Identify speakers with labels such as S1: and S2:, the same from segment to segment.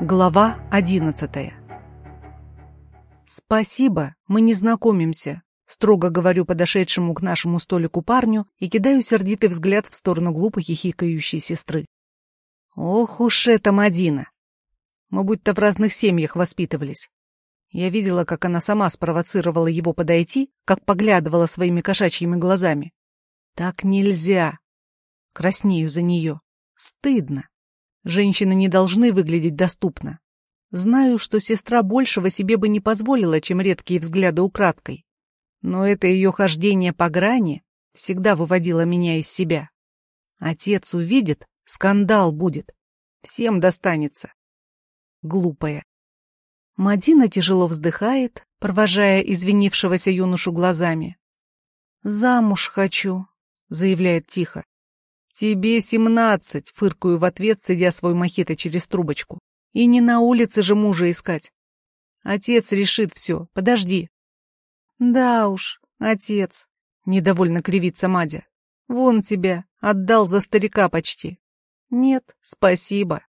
S1: Глава одиннадцатая «Спасибо, мы не знакомимся», — строго говорю подошедшему к нашему столику парню и кидаю сердитый взгляд в сторону глупо хихикающей сестры. «Ох уж эта Мадина! Мы будто в разных семьях воспитывались. Я видела, как она сама спровоцировала его подойти, как поглядывала своими кошачьими глазами. Так нельзя. Краснею за нее. Стыдно. Женщины не должны выглядеть доступно. Знаю, что сестра большего себе бы не позволила, чем редкие взгляды украдкой. Но это ее хождение по грани всегда выводило меня из себя. Отец увидит, скандал будет. Всем достанется. Глупая. Мадина тяжело вздыхает, провожая извинившегося юношу глазами. «Замуж хочу», — заявляет тихо. «Тебе семнадцать», — фыркаю в ответ, сидя свой мохито через трубочку. «И не на улице же мужа искать. Отец решит все, подожди». «Да уж, отец», — недовольно кривится Мадя. «Вон тебя, отдал за старика почти». «Нет, спасибо».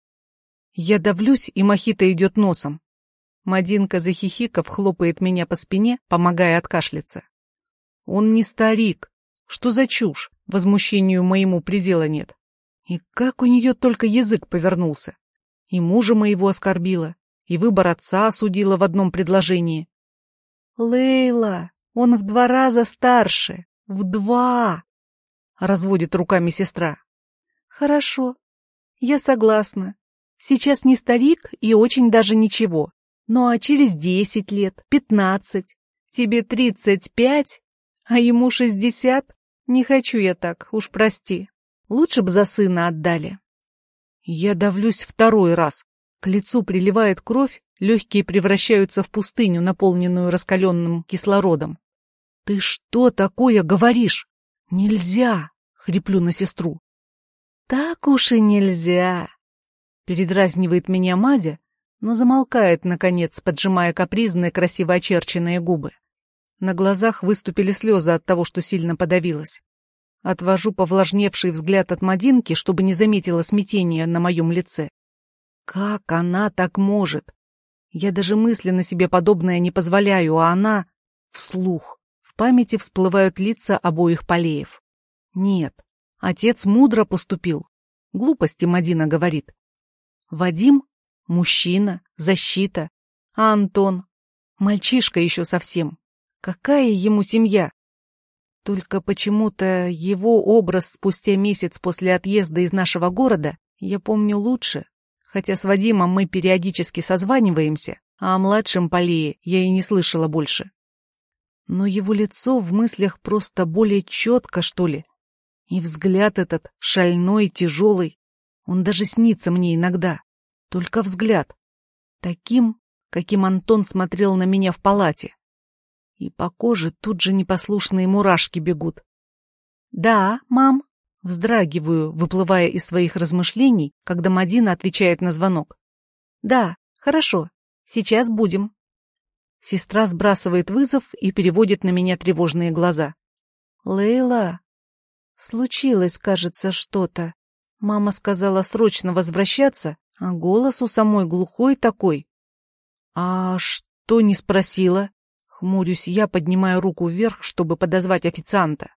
S1: Я давлюсь, и мохито идет носом. Мадинка захихиков хлопает меня по спине, помогая откашляться. «Он не старик. Что за чушь? Возмущению моему предела нет. И как у нее только язык повернулся. И мужа моего оскорбила, и выбор отца осудила в одном предложении. «Лейла, он в два раза старше. В два!» Разводит руками сестра. «Хорошо, я согласна. Сейчас не старик и очень даже ничего. Ну а через десять лет, пятнадцать, тебе тридцать пять, а ему шестьдесят, не хочу я так, уж прости. Лучше б за сына отдали. Я давлюсь второй раз. К лицу приливает кровь, легкие превращаются в пустыню, наполненную раскаленным кислородом. «Ты что такое говоришь? Нельзя!» — хриплю на сестру. «Так уж и нельзя!» Передразнивает меня Мадя, но замолкает, наконец, поджимая капризные, красиво очерченные губы. На глазах выступили слезы от того, что сильно подавилась. Отвожу повлажневший взгляд от Мадинки, чтобы не заметила смятения на моем лице. Как она так может? Я даже мысленно себе подобное не позволяю, а она... Вслух. В памяти всплывают лица обоих полеев. Нет, отец мудро поступил. Глупости Мадина говорит. Вадим — мужчина, защита. А Антон — мальчишка еще совсем. Какая ему семья? Только почему-то его образ спустя месяц после отъезда из нашего города я помню лучше, хотя с Вадимом мы периодически созваниваемся, а о младшем Полее я и не слышала больше. Но его лицо в мыслях просто более четко, что ли. И взгляд этот шальной, тяжелый. Он даже снится мне иногда. Только взгляд. Таким, каким Антон смотрел на меня в палате и по коже тут же непослушные мурашки бегут. «Да, мам», — вздрагиваю, выплывая из своих размышлений, когда Мадина отвечает на звонок. «Да, хорошо, сейчас будем». Сестра сбрасывает вызов и переводит на меня тревожные глаза. «Лейла, случилось, кажется, что-то. Мама сказала срочно возвращаться, а голос у самой глухой такой. А что не спросила?» Хмурюсь я, поднимая руку вверх, чтобы подозвать официанта.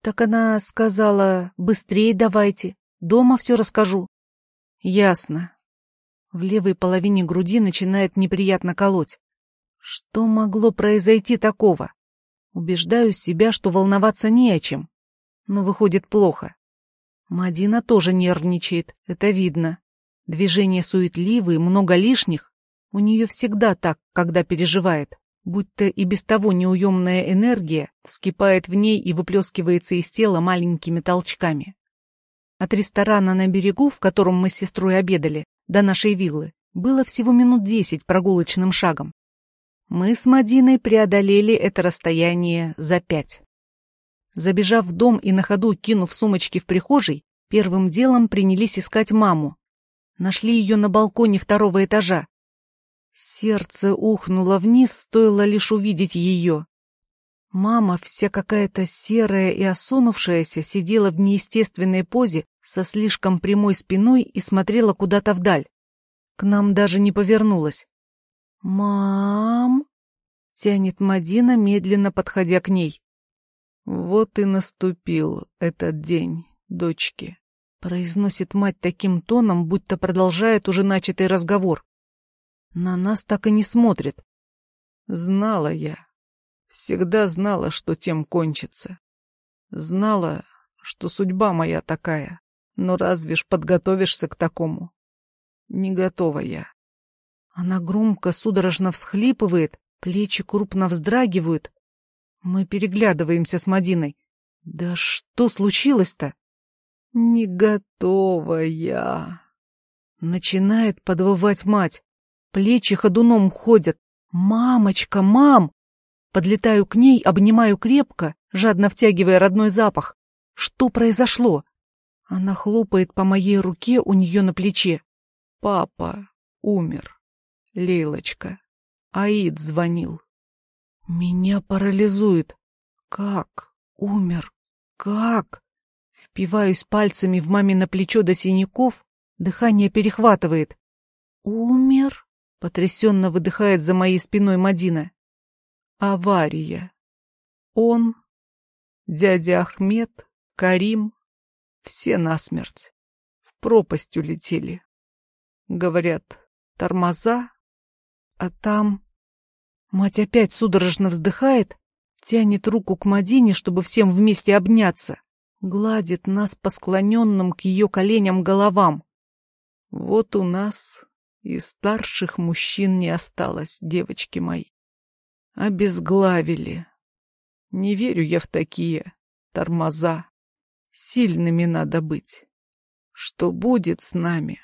S1: Так она сказала, быстрее давайте, дома все расскажу. Ясно. В левой половине груди начинает неприятно колоть. Что могло произойти такого? Убеждаю себя, что волноваться не о чем. Но выходит плохо. Мадина тоже нервничает, это видно. Движения суетливые, много лишних. У нее всегда так, когда переживает будто и без того неуемная энергия вскипает в ней и выплескивается из тела маленькими толчками. От ресторана на берегу, в котором мы с сестрой обедали, до нашей виллы, было всего минут десять прогулочным шагом. Мы с Мадиной преодолели это расстояние за пять. Забежав в дом и на ходу кинув сумочки в прихожей, первым делом принялись искать маму. Нашли ее на балконе второго этажа, Сердце ухнуло вниз, стоило лишь увидеть ее. Мама, вся какая-то серая и осунувшаяся, сидела в неестественной позе со слишком прямой спиной и смотрела куда-то вдаль. К нам даже не повернулась. «Мам!» — тянет Мадина, медленно подходя к ней.
S2: «Вот и наступил этот день, дочки», —
S1: произносит мать таким тоном, будто продолжает уже начатый разговор. На нас так и не смотрит.
S2: Знала я, всегда знала, что тем кончится. Знала, что судьба моя такая, но разве ж подготовишься к такому? Не готова я.
S1: Она громко, судорожно всхлипывает, плечи крупно вздрагивают. Мы переглядываемся с Мадиной. Да что случилось-то?
S2: Не готова я.
S1: Начинает подвывать мать. Плечи ходуном ходят. «Мамочка, мам!» Подлетаю к ней, обнимаю крепко, жадно втягивая родной запах. Что произошло? Она хлопает по моей руке у нее на плече.
S2: Папа умер. Лейлочка. Аид звонил.
S1: Меня парализует. Как? Умер? Как? Впиваюсь пальцами в мамино плечо до синяков, дыхание перехватывает. Умер? Потрясенно выдыхает за моей спиной Мадина.
S2: Авария. Он, дядя Ахмед, Карим, все насмерть. В пропасть улетели. Говорят, тормоза
S1: а там... Мать опять судорожно вздыхает, тянет руку к Мадине, чтобы всем вместе обняться, гладит нас по склоненным к ее коленям головам.
S2: Вот у нас и старших мужчин не осталось, девочки мои. Обезглавили. Не верю я в такие тормоза. Сильными надо быть. Что будет с нами,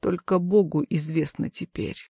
S2: только Богу известно теперь.